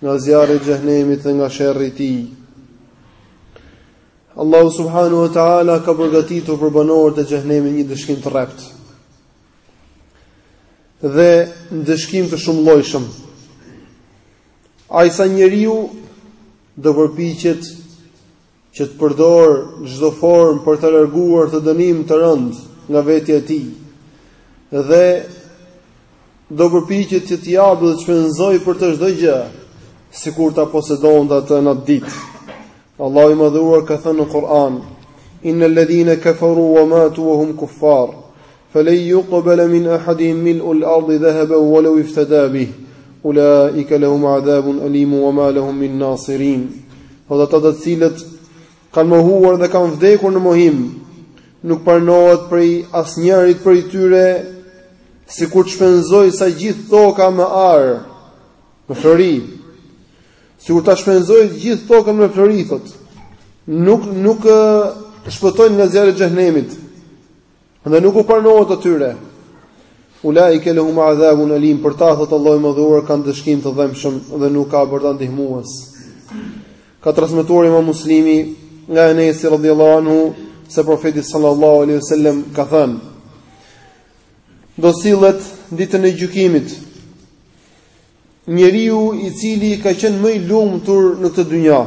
nga zjarri i xhehenemit dhe nga sherri i tij. Allahu subhanahu wa taala ka përgatitur për banorët e xhehenemit një ndëshkim të rreptë. Dhe ndëshkim të shumëllojshëm. Aq sa njeriu do përpiqet që të përdorë çdo formë për ta larguar atë dënim të rëndë nga vetja e tij dhe do përpiqet që të japë dhe të shpenzojë për të çdo gjë sikur ta posedonte atë në atë ditë. Allahu i Madhëruar ka thënë në Kur'an: "Innal ladhina kafaru wa matu wa hum kuffar" Felen yuqbala min ahadihim mil'u al-ardhi dhahaban walau iftada bih. Ulaika lahum adhabun alim wa ma lahum min nasirin. Thotë ata të cilët kanë mohuar dhe kanë vdekur në mohim, nuk pranohet prej asnjërit prej tyre sikur të shpenzoj sa gjithë toka me ar, me flori. Sikur ta shpenzoj gjithë tokën me flori thot. Nuk nuk shpëtojnë nga zjarri i xhehenemit. Dhe nuk u pranohet atyre. Ulaike lahum adhabun alim, për ta thot Allahu i Madhëruar ka ndëshkim të dhembshëm dhe nuk ka për ta ndihmues. Ka transmetuar Imam Muslimi nga Enesi radhiyallahu anhu se profeti sallallahu alaihi wasallam ka thënë: Do sillet ditën e gjykimit njeriu i cili ka qenë më i lumtur në këtë dynja.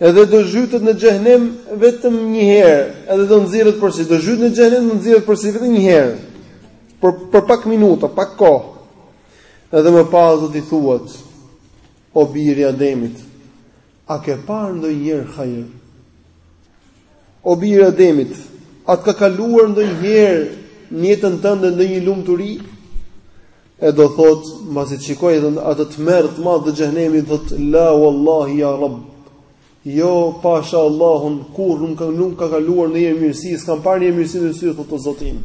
Edhe do zhytet në xhehenem vetëm një herë, edhe do nxirret përsëri, do zhytet në xhehenem do nxirret përsëri vetëm një herë. Për pak minuta, pak kohë. Edhe më pas do t'i thuhet o biri i Ademit, a ke parë ndonjëherë hajër? O biri i Ademit, a të ka kaluar ndonjëherë në jetën tënde ndonjë lumturi? E do thotë, mbasi të shikoj atë tmerr të madh të xhehenemit, do thotë la wallahi ya rabb. Jo, pasha Allahun, kurrë nuk ka nuk ka kaluar ndonjë mirësi, s'kam parë ndonjë mirësi me sy thotë Zoti im.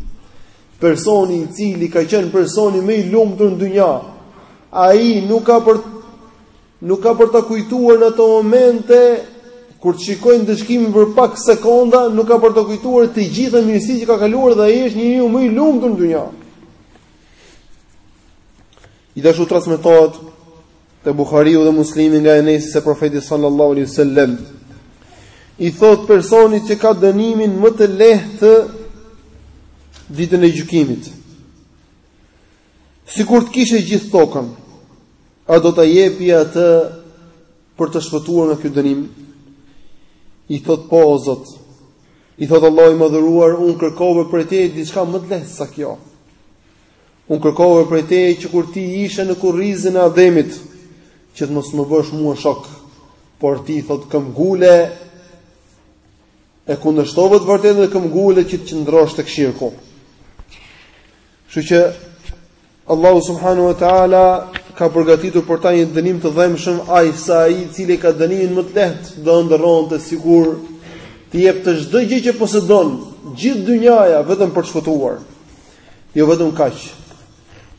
Personi i cili ka qenë personi më i lumtur në dynja, ai nuk ka për nuk ka për ta kujtuar në ato momente kur të shikoj ndëshkimin për pak sekonda, nuk ka për t'i kujtuar të gjitha mirësitë që ka kaluar dhe ai është njeriu më i lumtur në dynja. Gjithashtu transmetohet te Buhariu dhe Muslimi nga Enesi se profeti sallallahu alaihi wasallam i thot personit që ka dënimin më të lehtë ditën e gjykimit. Sikur të kishe gjithë tokën, a do ta jepje atë për të shpëtuar nga ky dënim? I thot po o Zot, I thotë Allahu i Madhëruar, unë kërkova prej teje diçka më të lehtë sa kjo. Unë kërkova prej teje që kur ti ishe në kurrizin e Ademit, që të mos më bësh mua shok, por ti thotë këmbëngule e kundërshtove të vërtetën e këmbëngule që të qëndrosh tek shirku. Kështu që Allahu subhanahu wa taala ka përgatitur për ta një dënim të dhembshëm aq sa ai i cili ka dënimin më të lehtë do ëndërronte sikur të jepte çdo gjë që posedon gjithë dynjaja vetëm për të shpëtuar. Jo vetëm kaq.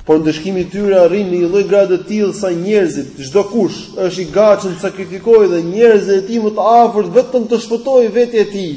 Por ndëshkimi i tyre arrin në një lloj grade të tillë sa njerëzit, çdo kush është i gatshëm të sakrifikojë dhe njerëzit e tij më të afërt vetëm të shpëtojë vetja e tij.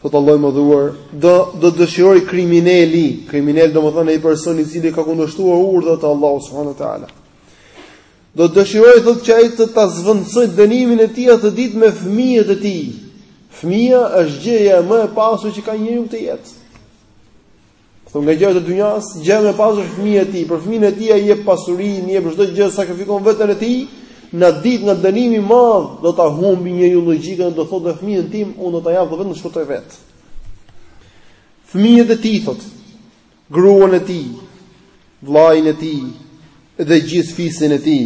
Thotë Allahu i Madhëruar, do dëshirojë krimineli, kriminel domethënë ai person i cili ka kundërshtuar urdhrat e Allahut subhanahu wa taala. Do të dëshirojë thotë që ai ta zëvendësojë dënimin e tij atë ditë me fëmijët e tij. Fëmija është gjëja më e pasur që ka njeriu në jetë. Këto nga gjërat e dynjas, gjëja më e pasur është fëmija e tij, për fëmijën e tij ai jep pasurinë, jep çdo gjë, sakrifikon veten e tij. N'atë ditë nga dënimi i madh do ta humbi njeriu logjikën do thotë dhe fëmijën tim unë do ta jap vetëm të shpëtoj vet. Fëmijët e tij thot, gruan e tij, vllajin e tij, dhe gjithë fisin e tij.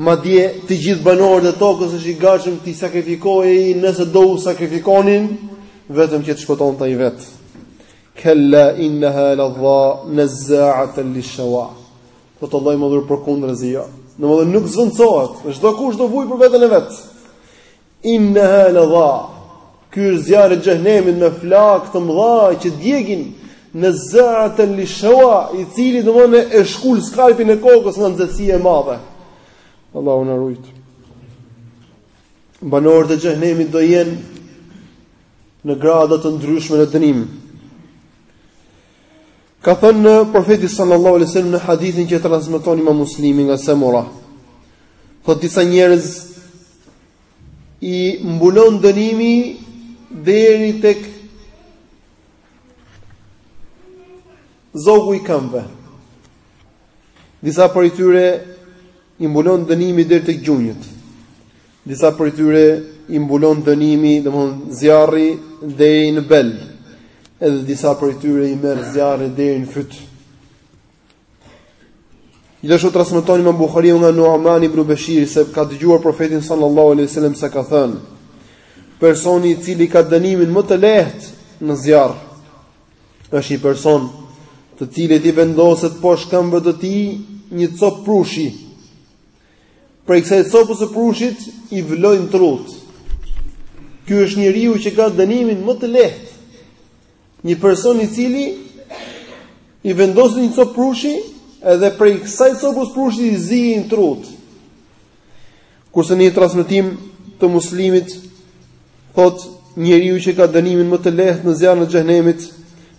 Madje të gjithë banorët e tokës është i gatshëm t'i sakrifikojë nëse do u sakrifikonin vetëm që të shpëtonte ai vet. Kalla innaha ladha nazaatan lishawa. Thotë Allahu i Madhëruar përkundrazi jo. Domethënë nuk zëvendësohet, çdo kush do vuj për veten e vet. Innaha ladha. Ky është zjarri i xhehnemit me flakë të mëdha që djegin nazaatan lishawa, i cili domthonë e shkul skalpin e kokës nga nxehtësia e madhe. Allahu na rujt. Banorët e xhehnemit do jenë në grada të ndryshme në dënim. Ka thënë profeti sallallahu alaihi wasallam në hadithin që e transmeton Imam Muslimi nga Samura. Thotë disa njerëz i mbulon dënimi deri tek zogu i këmbëve. Disa prej tyre i mbulon dënimi deri tek gjunjët. Disa prej tyre i mbulon dënimi, domthonë zjarri deri në bel. Edhe disa prej tyre i merr zjarri deri në fyt. Gjithashtu transmeton Imam Buhariu nga Nu'man ibn Bashir se ka dëgjuar profetin sallallahu alaihi wasallam se ka thënë: Personi i cili ka dënimin më të lehtë në zjarr është një person të cilit i vendoset poshtë këmbëve të tij një copë prushi. Prej kësaj copës së prushit i vlojnë trut. Ky është njeriu që ka dënimin më të lehtë. Një person i cili i vendosin një copë prushi edhe prej kësaj copës prushi i ziejnë trut. Kurse në një transmetim të muslimit thot njeriu që ka dënimin më të lehtë në zjarrin e xhenemit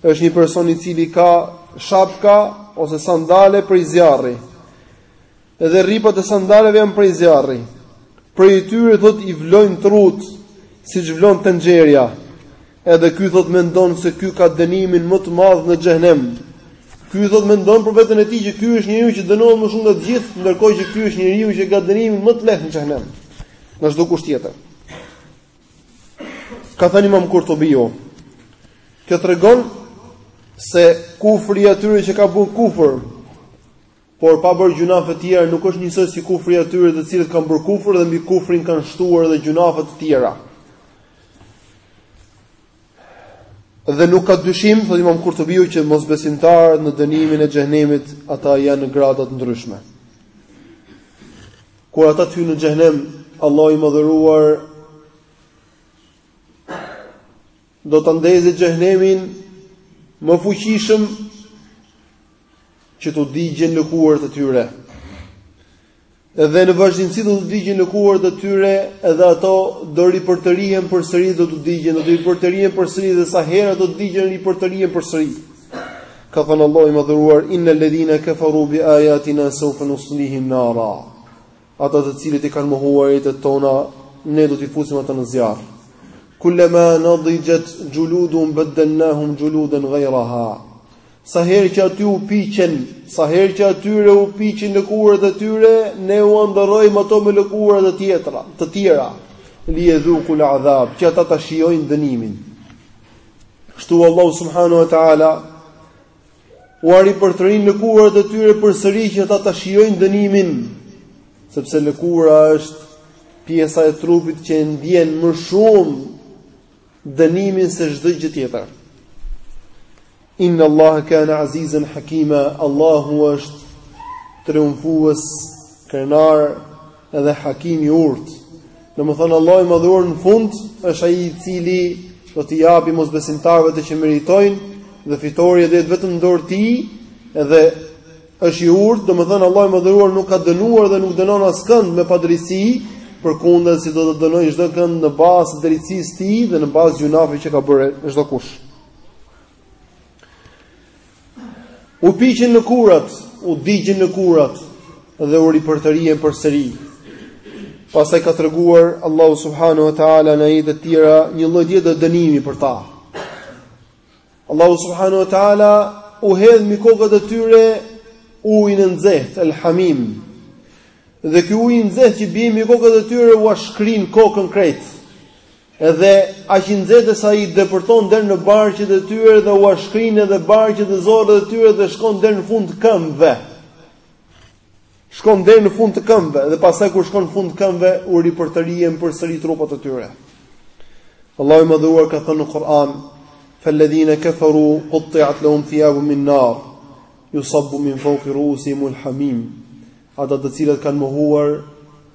është një person i cili ka shapka ose sandale prej zjarri. Edhe rripat e sandaleve janë prej zjarri. Prej tyre thot i vlojnë trut, siç vlon tenxherja. Edhe ky thot mendon se ky ka dënimin më të madh në xhenem. Ky thot mendon për veten e tij që ky është njeriu që dënohet më shumë nga të gjithë, ndërkohë që ky është njeriu që ka dënimin më të lehtë në xhenem. Nga çdokush tjetër. Ka thënë Imam Kurtubiu. Kjo tregon se kufri i atyre që kanë bërë kufër Por pa bërë gjynafe të tjera nuk është njësoj si kufri i atyre të cilët kanë bërë kufër dhe mbi kufrin kanë shtuar edhe gjynafe të tjera. Dhe nuk ka dyshim, thotë Imam Kurtubiu që mosbesimtarët në dënimin e xhehenemit ata janë në grada të ndryshme. Kur ata të hyjnë në xhehenem, Allahu i madhëruar Do ta ndezi xhehenemin më fuqishëm që t'u digjen lëkurat e tyre. Edhe në vazhdimësi do t'u digjen lëkurat e tyre, edhe ato do ripërtërihen përsëri do t'u digjen, do të ripërtërihen përsëri dhe sa herë do të digjen ripërtërihen përsëri. Ka thënë Allahu i madhëruar, inna ladhina kafaru bi ajatina sawfa nuslihim nara. Ata të cilët i kanë mohuar ajetet tona, ne do t'i fusim ata në zjarr. Kullama nadijat juluduhum badalnahum juludan ghayraha. Sa herë që aty u piqen, sa herë që atyre u piqen lëkurat e tyre, ne ua ndërrojmë ato me lëkura të tjera, të tjera. Li yadhuqul adhab, që ata ta shijojnë dënimin. Kështu Allahu subhanahu wa taala Ua ripërtërin lëkurat e tyre përsëri që ata ta shijojnë dënimin, sepse lëkura është pjesa e trupit që e ndjen më shumë dënimin se çdo gjë tjetër. Inna Allaha kana azizan hakima, Allahu është triumfues, krenar, Edhe Hakim i urtë. Domethënë Allahu i madhëruar në fund është ai i cili do t'i japi mosbesimtarëve atë që meritojnë dhe fitorja është vetëm në dorë të tij edhe është i urtë, domethënë Allahu i madhëruar nuk ka dënuar dhe nuk dënon askënd me padrejtësi, përkundrazi do të dënojë çdokënd në bazë të drejtësisë së tij dhe në bazë gjynafit që ka bërë çdokush. U piqën lëkurat, u digjën lëkurat dhe u ripërtërien përsëri. Pastaj ka treguar Allahu subhanahu wa taala në ajete të tjera një lloj tjetër dënimi për ta. Allahu subhanahu wa taala u hedh mi kokët e tyre ujin e nxehtë, el hamim. Dhe ky ujë i nxehtë që bie mi kokët e tyre ua shkrin kokën krejt. Edhe aq i nxehtë sa i depërton deri në barqet e tyre dhe ua shkrin edhe barqet dhe zorrët e tyre dhe shkon deri në fund të këmbëve. Shkon deri në fund të këmbëve dhe pastaj kur shkon në fund të këmbëve u ripërtërien përsëri trupat e tyre. Allahu i Madhuar ka thënë në Kur'an: "Falladhina kafaru qutti'at lahum thiyabun min nar, yusabbu min fawqi ru'usihim al-hamim." Ata të cilët kanë mohuar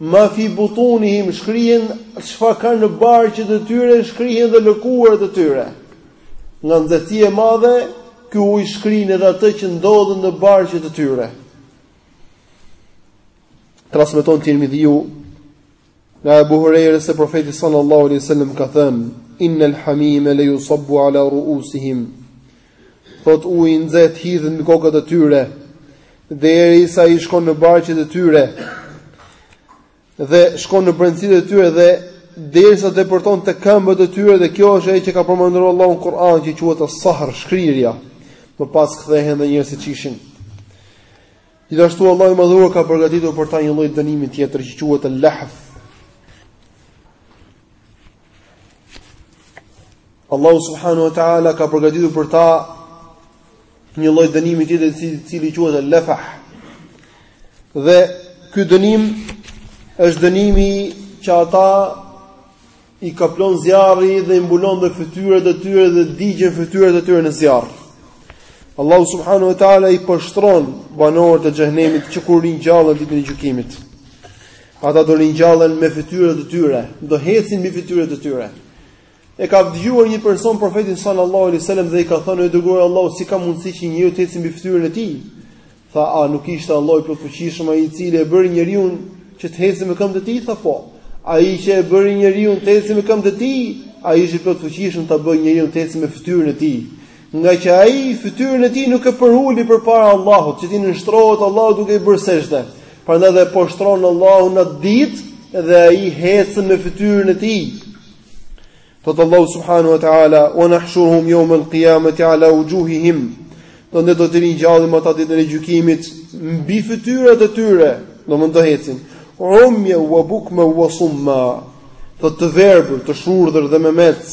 Ma fi butunihim shkrihen çfarë kanë në barqet e tyre, shkrihen dhe lëkurat e tyre. Nga nxehtësia e madhe, ky ujë shkrin edhe atë që ndodhen në barqet e tyre. Transmeton Tirmidhiu nga Abu Huraira se profeti sallallahu alaihi wasallam ka thënë: "Innal hamim la yusabbu ala ru'usihim Thotë uji i nxehtë hidhet mbi kokat e tyre derisa i shkon në barqet e tyre dhe shkon në brendësitë e tyre dhe derisa depërton te këmbët e tyre dhe kjo është ajo që ka përmendur Allahu në Kur'an që quhet as-sahr, shkrirja. Më pas kthehen dhe njëherë siç ishin. Gjithashtu Allahu i Madhuar ka përgatitur për ta një lloj dënimi tjetër që quhet al-lafh. Allahu subhanahu wa taala ka përgatitur për ta një lloj dënimi tjetër i cili quhet al-lafah. Dhe ky dënim është dënimi që ata i kaplon zjarri dhe i mbulon dhe fytyrat e tyre dhe digjen fytyrat e tyre në zjarr. Allahu subhanahu wa taala i poshtron banorët e xhehenemit që kur ringjallën ditën e gjykimit. Ata do ringjallen me fytyrat e tyre, do hecin mbi fytyrat e tyre. E ka dëgjuar një person profetin sallallahu alaihi wasallam dhe i ka thënë o i dërguar i Allahut si ka mundësi që njeriu të hecë mbi fytyrën e tij. Tha a nuk ishte Allahu i plotfuqishëm ai i cili e bëri njeriun që të hecë me këmbët e tij tha po. Ai që e bëri njeriun të hecë me këmbët e tij, ai është i plotfuqishëm ta bëjë njeriun të hecë me fytyrën e tij. Ngaqë ai fytyrën e tij nuk e përuli përpara Allahut, që t'i nënshtrohet Allahut duke i bërë sexhde. Prandaj dhe e poshtron Allahu atë ditë dhe ai hecën me fytyrën e tij. Thotë Allahu subhanahu wa taala, "Wa nahshuruhum yawm al-qiyamati ala wujuhihim." Thotë ne do t'i ringjallim ata ditën e gjykimit mbi fytyrat e tyre, domethënë do hecin. Umya wa bukma wa summa. Thotë të verbër, të shurdhër dhe memecë.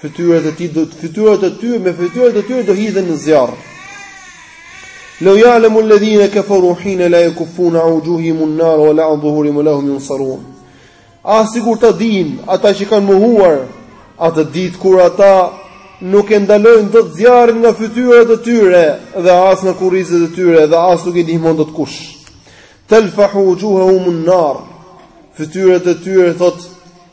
Fytyrat e tij do fytyrat e tyre me fytyrat e tyre do hidhen në zjarr. Law ya'lamu alladhina kafaru hina la yakuffuna an wujuhihim an-nar wa la an dhuhurihim wa la hum yunsarun. Ah sikur ta dinë ata që kanë mohuar atë ditë kur ata nuk e ndalojnë dot zjarrin nga fytyrat e tyre dhe as nga kurrizet e tyre dhe as nuk i ndihmon dot kush. Talfahu wujuhahum an-nar. Fytyrat e tyre thotë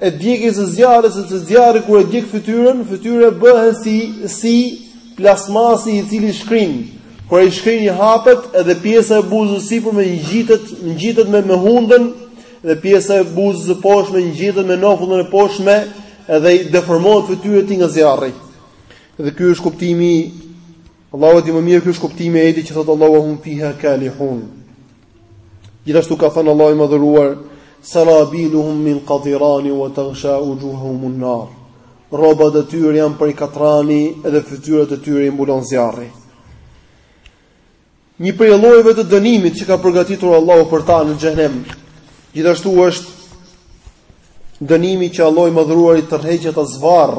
e djegjes së zjarrit, sepse zjarri kur e djeg fytyrën, fytyra bëhet si si plastmasi i cili shkrin. Kur ai shkrin i hapet edhe pjesa e buzës sipër me ngjitet, ngjitet me me hundën dhe pjesa e buzës së poshtme ngjitet me nofullën e poshtme edhe i deformohet fytyra e tij nga zjarri. Dhe ky është kuptimi Allahu e di më mirë ky është kuptimi i ajetit që thotë Allahu wa hum fiha kalihun. Gjithashtu ka thënë Allahu i Madhëruar, "Sarabiluhum min qatiranin wa taghsha wujuhahum an-nar." Rrobat e tyre janë prej katrani dhe fytyrat e tyre i mbulon zjarri. Një prej llojeve të dënimit që ka përgatitur Allahu për ta në xhehenem, gjithashtu është dënimi që Allahu i Madhëruar i tërheq ata zvarr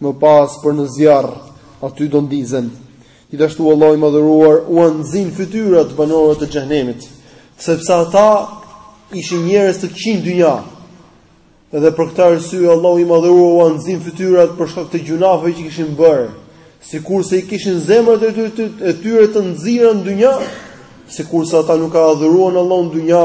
Më pas për në zjarr, aty do ndizen. Gjithashtu Allahu i Madhëruar ua nxin fytyrat banorëve të xhehenemit, sepse ata ishin njerëz të këqij në dynja. Dhe për këtë arsye Allahu i Madhëruar ua nxin fytyrat për shkak të gjynaheve që kishin bërë, sikurse i kishin zemrat e tyre të, të, të nxira në dynja, sikurse ata nuk e adhuruan Allahun në dynja,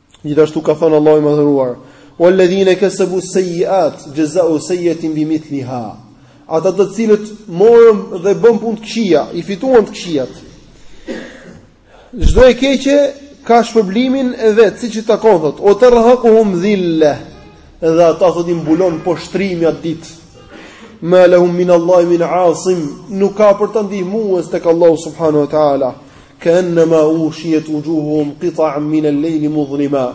Gjithashtu ka thënë Allahu i Madhëruar: "Walladhina kasabu as-sayyiat, jazau sayyiatin bimithliha." Ata të cilët morën dhe bënë punë të këqija, i fituan të këqijat. Çdo e keqe ka shpërblimin e vet, siç i takon thot. Wa tarhaquhum dhilla. Dhe ata thot i mbulon poshtërimi atë ditë. Ma lahum min Allahi min asim, nuk ka për ta ndihmues tek Allahu subhanahu wa taala. Ka'annama ughshiyat wujuhuhum qita'an min al-layli mudhlima.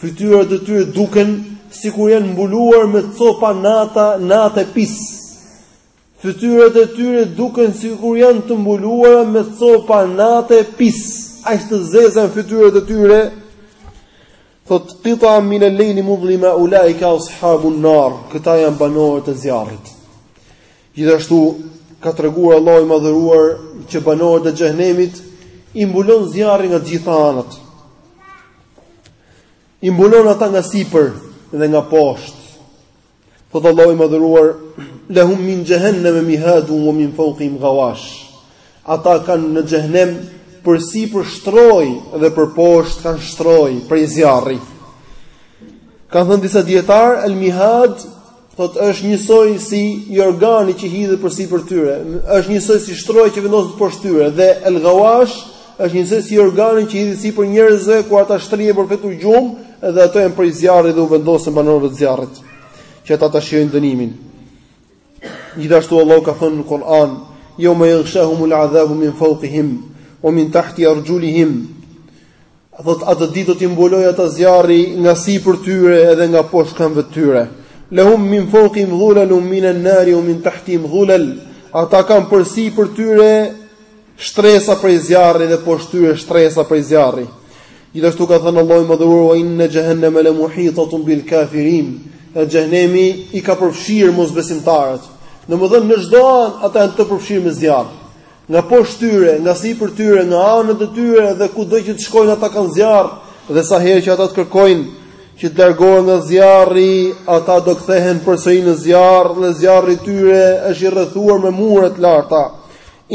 Fytyrat e tyre duken sikur janë mbuluar me copa nata, nate pis. Fytyrat e tyre duken sikur janë të mbuluara me copa nate pis. Aq të zeza janë fytyrat e tyre. Thot qita'an min al-layli mudhlima ulaika ashabun nar. Këta janë banorët e zjarrit. Gjithashtu ka treguar Allahu i madhëruar që banorët e xhehenemit i mbulon zjarri nga të gjitha anët. I mbulon ata nga sipër dhe nga poshtë. Thotë Allahu i madhëruar lahum min jahannam mihadun wa min fawqihim ghawash. Ata kanë në xhehenem përsipër shtroj dhe përposhtë kanë shtroj prej zjarri. Kanë thënë disa dijetarë al mihad Thotë është njësoj si jorgani që hidhet përsipër tyre, është njësoj si shtroja që vendoset poshtë tyre dhe el ghawash është njësoj si jorgani që hidhet sipër njerëzve kur ata shtrihen për fjetur gjumë dhe ato janë prej zjarrit dhe u vendosen banorëve të zjarrit që ata ta shijojnë dënimin. Gjithashtu Allahu ka thënë në Kur'an: "Yawma yaghshahumul 'adhabu min fawqihim wa min tahti arjulihim Thotë atë ditë do t'i mbulojë ata zjarri nga sipër tyre edhe nga poshtë këmbëve të tyre. Lahum min fawqihim dhulalun min an-nar wa min tahtihim dhulal. Ata kanë përsipër tyre shtresa prej zjarri dhe poshtë tyre shtresa prej zjarri. Gjithashtu ka thënë Allahu i madhëruar wa inna jahannama la muhitatun bil kafirin. E xhehenemi i ka përfshirë mosbesimtarët. Domethënë në çdo anë ata janë të përfshirë me zjarr. Nga poshtë tyre, nga sipër tyre, nga anët e tyre dhe kudo që të shkojnë ata kanë zjarr, dhe sa herë që ata të kërkojnë që të largohen nga zjarri, ata do kthehen përsëri në zjarr, dhe zjarri i tyre është i rrethuar me mure të larta.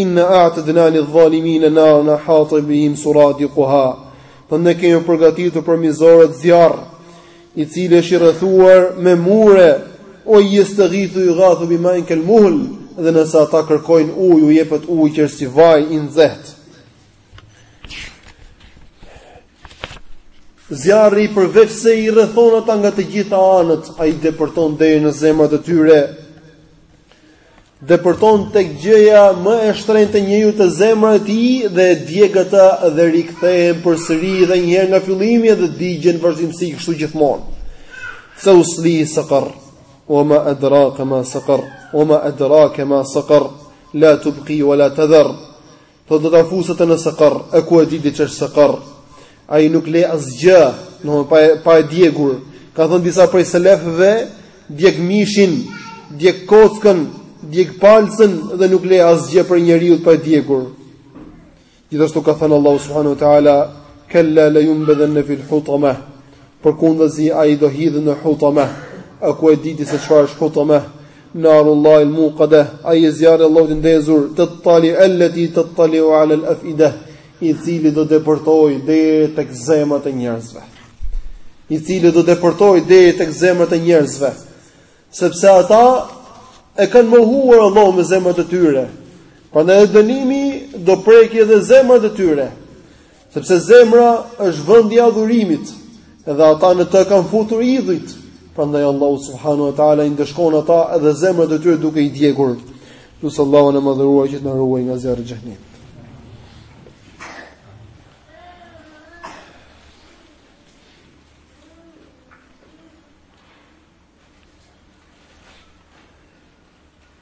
Inna a'tadna lidh-dhalimin naran ahata bihim suradiquha. Thotë ne kemi përgatitur për mizorët zjarr i cili është i rrethuar me mure, wa yastaghithu yughathu bima'in kalmuhl, dhe nëse ata kërkojnë ujë, u jepet ujë që është si vaj i nxehtë. Zjarri përveçse i rrethon ata nga të gjitha anët, ai depërton deri në zemrat e tyre. depërton tek gjëja më e shtrenjtë e njeriut te zemra e tij dhe e djeg atë dhe rikthehen përsëri edhe një herë nga fillimi dhe digjen vazhdimisht kështu gjithmonë. Sa usli saqar, wa ma adraka ma saqar, wa ma adraka ma saqar, la tubqi wa la tadhar. Po do ta fus atë në sakar, e ku e di ti ç'është sakar? Ai nuk le asgjë, do pa pa e djegur. Ka thënë disa prej selefëve, djeg mishin, djeg kockën, djeg palcën dhe nuk le asgjë prej njeriut pa e djegur. Gjithashtu ka thënë Allahu subhanahu wa taala, "Kalla la yunbadhanna fil hutama." Përkundazi ai do hidhet në hutama. A ku e di ti se çfarë është hutama? Narullahi l-Muqadah, ai është zjarri i Allahut i ndezur, tattali allati tattali'u 'ala al-af'idah, i cili do depërtojë deri tek zemrat e njerëzve. I cili do depërtojë deri tek zemrat e njerëzve, sepse ata e kanë mohuar Allahun me zemrat e tyre. Prandaj dënimi do prekë edhe zemrat e tyre. Sepse zemra është vendi i adhurimit, dhe ata në të kanë futur idhujt. Prandaj Allahu subhanahu wa taala i ndëshkon ata edhe zemrat e tyre duke i djegur. Lus Allahun e madhëruar që të na ruaj nga zjarri i xhehnemit.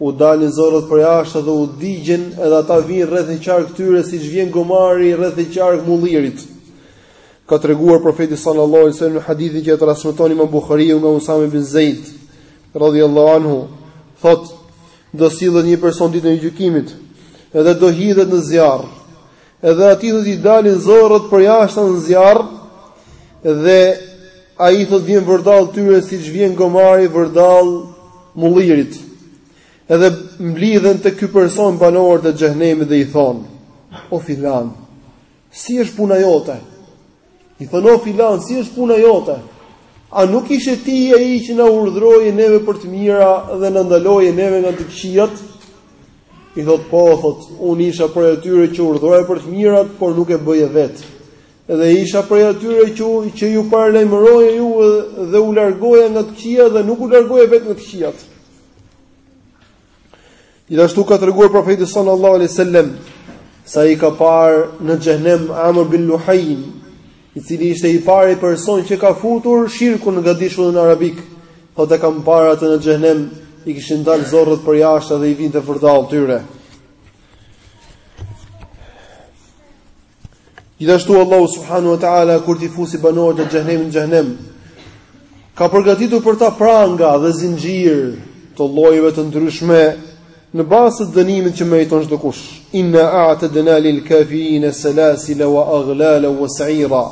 U dalin zorrët për jashtë dhe u digjen, edhe ata vijnë rreth e qark tyre siç vjen gomari rreth e qark mullirit. Ka treguar profeti sallallahu alajhi wasallam në hadithin që e transmeton Imam Buhariu nga Usame bin Zeid radhiyallahu anhu, thotë: "Do sillet një person ditën e gjykimit, edhe do hidhet në zjarr. Edhe atij do t'i dalin zorrët për jashtë në zjarr, dhe ai thotë vjen vërdallë tyre siç vjen gomari vërdallë mullirit. Edhe mblidhen te ky person banorët e xhehnemit dhe i thonë, o filan, si është puna jote, I thonë o filan, si është puna jote? A nuk ishe ti ai që na urdhroje neve për të mira dhe na ndaloje neve nga të këqijat? I thotë po, thotë, unë isha prej atyre që urdhroja për të mirat, por nuk e bëja vetë. Edhe isha prej atyre që, që ju paralajmëroja ju dhe ju largoja nga të këqijat dhe nuk u largoje vetë nga të këqijat. Gjithashtu ka treguar profeti sallallahu alaihi wasallam se ai ka parë në xhenem Amr bin Luhayn, i cili ishte i pari person që ka futur shirkun në gadishullin arabik. Thotë e kam parë atë në xhenem, i kishin dalë zorrët për jashtë dhe i vinte vërdallë tyre. Gjithashtu Allahu subhanahu wa taala kur t'i fusi banorët e xhenemit në xhenem, ka përgatitur për ta pranga dhe zinxhirë të llojeve të ndryshme në bazë të dënimit që meriton çdokush. Inna a'tadna lil kafirin salasila wa aghlala wa sa'ira.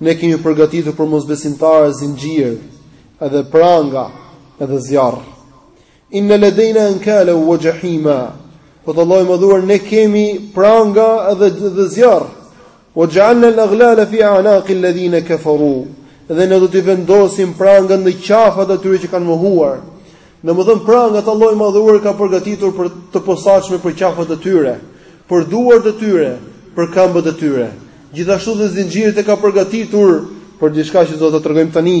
Ne kemi përgatitur për mosbesimtarët zinxhirë, edhe pranga, edhe zjarr. Inna ladayna ankala wa jahima. Thotë Allahu i madhëruar, ne kemi pranga edhe edhe zjarr. Wa ja'alna al-aghlala fi a'naqi alladhina kafaru. Dhe ne do t'i vendosim pranga në qafat e atyre që kanë mohuar. Domethënë prangat Allahu i madhëruar ka përgatitur për ta posaçme për qafat e tyre, për duart e tyre, për këmbët e tyre. Gjithashtu dhe zinxhirët i ka përgatitur për diçka që do ta tregojmë tani.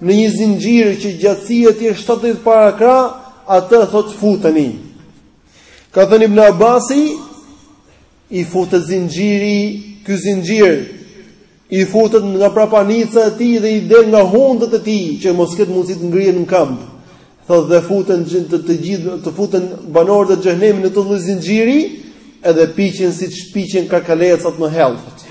në një zinxhir që gjatësia e tij është shtatëdhjetë parakrahë, atë thotë futeni. Ka thënë Ibn Abasi, i futet zinxhiri, ky zinxhir i futet nga prapanica e tij dhe i del nga hundët e tij që mos ketë mundësi të ngrihen në këmbë. Thotë dhe futen të, të gjithë të futen banorët e xhehenemit në atë lloj zinxhiri, edhe piqen siç piqen karkalecat në hejtë.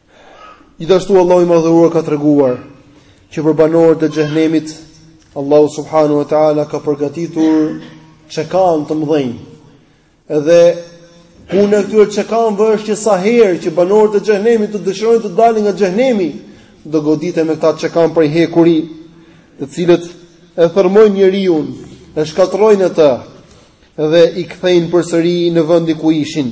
Gjithashtu Allahu i Madhëruar ka treguar që për banorët e xhehenemit Allahu subhanahu wa taala ka përgatitur çekanë të mëdhenj. Edhe puna e këtyre çekanëve është që sa herë që banorët e xhehenemit të dëshirojnë të dalin nga xhehenemi, do goditen me këta çekanë prej hekuri, të cilët e thërmojnë njeriun, e shkatërrojnë atë dhe i kthejnë përsëri në vendin ku ishin.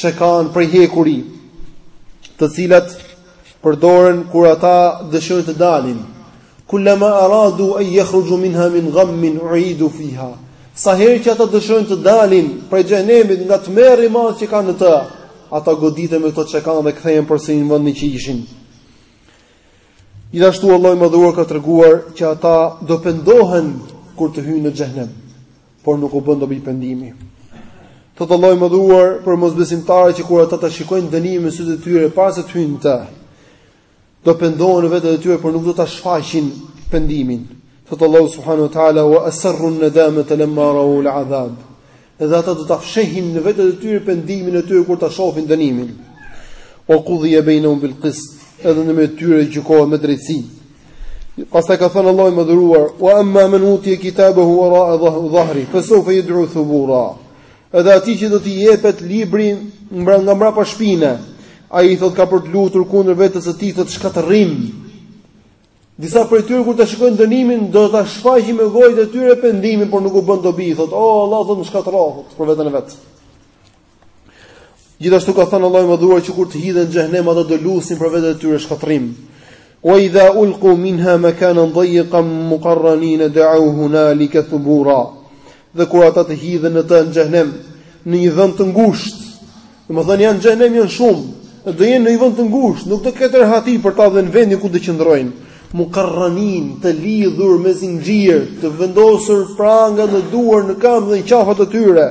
çekanë prej hekuri, të cilat përdoren kur ata dëshirojnë të dalin. Kullama aradu an yakhruju minha min ghammin uidu fiha. Sa herë që ata dëshirojnë të dalin prej xhehenemit nga tmerri i madh që kanë në të, ata goditen me këto çekanë dhe kthehen përsëri në vendin që ishin. Gjithashtu Allahu i Madhëruar ka treguar që ata do pendohen kur të hyjnë në xhehenem. por nuk u bën dobi pendimi. Thotë Allahu i Madhëruar për mosbesimtarët që kur ata ta shikojnë dënimin me sytë e tyre para se të hyjnë në të, do pendohen në vetet e tyre, por nuk do ta shfaqin pendimin. Thotë Allahu subhanahu wa taala, wa asarru an-nadamata lamma ra'u al-adhab. Edhe ata do ta fshehin në vetet e tyre pendimin e tyre kur ta shofin dënimin. Wa qudiya baynahum bil qist, edhe ndërmjet tyre gjykohet me drejtësi. Pastaj ka thënë Allahu i madhëruar: "Wa amma man utiya kitabahu wara'a dhahri, fa sawfa yad'u thubura." Edhe atij që do t'i jepet libri nga mbrapa shpine, ai thotë ka për të lutur kundër vetes së tij thotë shkatërrim. Disa prej tyre kur ta shikojnë dënimin do ta shfaqin me gojët e tyre pendimin, por nuk u bën dobi, thotë: "O Allah, thotë më shkatërro për veten e vet." Gjithashtu ka thënë Allahu i Madhëruar që kur të hidhen në xhehenem ata do lusin për veten e tyre shkatërrim. Wa idha ulqu minha makanan dayyqan muqarranin da'u hunalika thubura. Dhe kur ata të hidhen në të në xhehenem në një vend të ngushtë, domethënë janë në xhehenem janë shumë, do jenë në një vend të ngushtë, nuk do të ketë rehati për ta edhe në vendin ku do qëndrojnë. Muqarranin të lidhur me zinxhir, të vendosur pranga në duar, në këmbë dhe në qafat e tyre.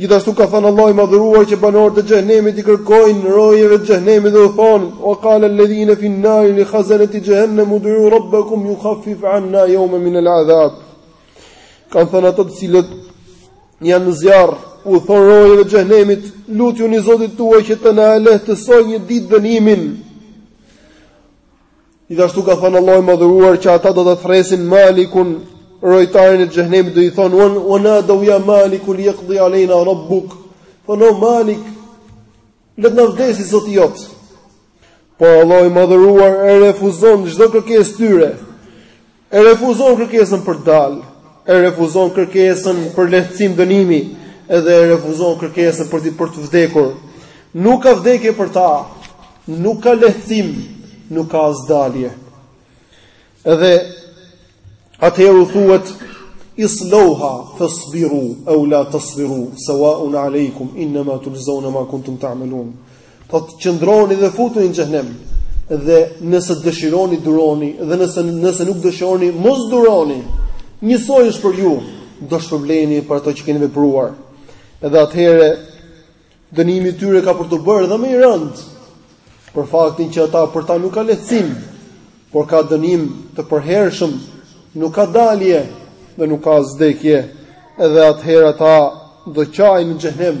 Gjithashtu ka thënë Allahu i madhëruar që banorët e xhehenemit i kërkojnë rojeve të xhehenemit dhe u thonë: "Wa qala alladhina fi an-nar li khazanati jahannam ud'u rabbakum yukhaffif 'anna yawman min al-'adhab." Kanë thënë ato të cilët janë në zjarr, u thonë rojeve të xhehenemit: "Lutjuni Zotit tuaj që të na lehtësojë një ditë dënimin." Gjithashtu ka thënë Allahu i Madhëruar që ata do ta thërrasin Malikun, rojtarin e xhehenemit, do i thonë ua nadau ja Maliku li jakdi alejna rabbuk. thonë o Malik, le të na vdesi Zoti jot. Po Allahu i Madhëruar e refuzon çdo kërkesë tyre. E refuzon kërkesën për dalë, e refuzon kërkesën për lehtësim dënimi, edhe e refuzon kërkesën për të për të vdekur. Nuk ka vdekje për ta, nuk ka lehtësim, nuk ka as dalje. Edhe atëherë u thuhet islouha fasbiru aw la tasbiru sawaun alaykum inma tuxhzawna ma kuntum ta'malun. Ta Po të qëndroni dhe futuni në xhehenem. Dhe nëse dëshironi duroni dhe nëse nëse nuk dëshironi mos duroni. Njësoj është për ju, do shpërbleheni për ato që keni vepruar. Edhe atëherë dënimi i tyre ka për t'u bërë dhe më i rëndë për faktin që ata për ta nuk ka lehtësim, por ka dënim të përhershëm, nuk ka dalje dhe nuk ka vdekje, edhe atëherë ata do qajnë në xhehenem.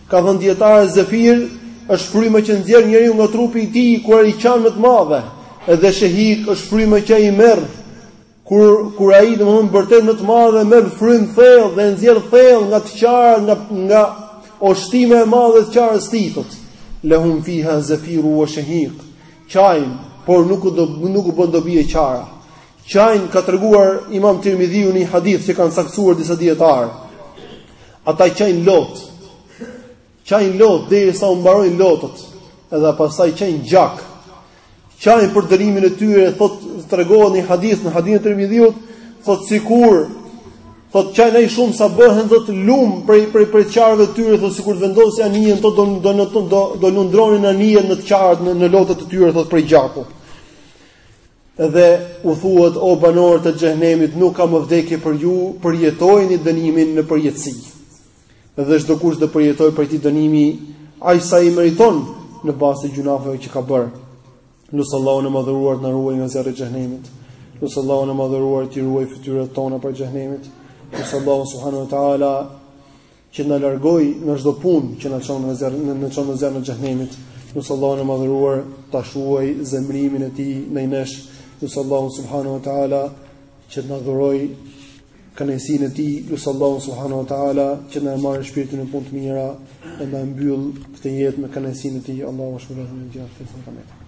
Ka thënë dijetarë Zefir është fryma që nxjerr njeriu nga trupi i tij kur ai qan me të madhe, edhe shehik është fryma që ai merr kur kur ai domthon bërtet me të madhe merr frymë thellë dhe e nxjerr thellë nga të qara nga nga oshtime e madhe e të qarës, ç'të thotë. Lehum fiha zefirun wa shahik. Qajnë, por nuk do nuk u bën dobi e qara. Qajnë, ka treguar Imam Tirmidhiu në një hadith që kanë saktësuar disa dijetarë. Ata qajnë lot. Qajnë lot derisa u mbarojnë lotët, edhe pastaj qajnë gjak. Qajnë për dënimin e tyre, thot tregohet në hadith, në hadithin e Tirmidhiut, thot sikur thot qajnë aq shumë sa bëhen thot lum prej prej prej të qarave të tyre, thot sikur të vendosen anijet, thot do do do do, do lundronin anijet në të qarët në, në lotët e tyre thot prej gjakut. Dhe u thuhet o banorët e xhehenemit nuk ka më vdekje për ju, përjetojeni dënimin në përjetësi. Dhe çdokush do përjetojë prej këtij dënimi aq sa e meriton në bazë të gjynaheve që ka bërë. Lus Allahun e Madhëruar të na ruajë nga zjarri i xhehenemit. Lus Allahun e Madhëruar t'i ruajë fytyrat tona prej xhehenemit. Lus Allahun subhanahu wa taala që të na largojë nga çdo punë që na çon në zjarr në në çon në zjarrin e xhehenemit. Lus Allahun e Madhëruar ta shuajë zemërimin e tij ndaj nesh. Lus Allahun subhanahu wa taala që të na dhurojë kënaqësinë e tij. Lus Allahun subhanahu wa taala që të na e marrë shpirtin në punë të mira e na e mbyllë këtë jetë me kënaqësinë e tij. Allahu shpëton në gjallë të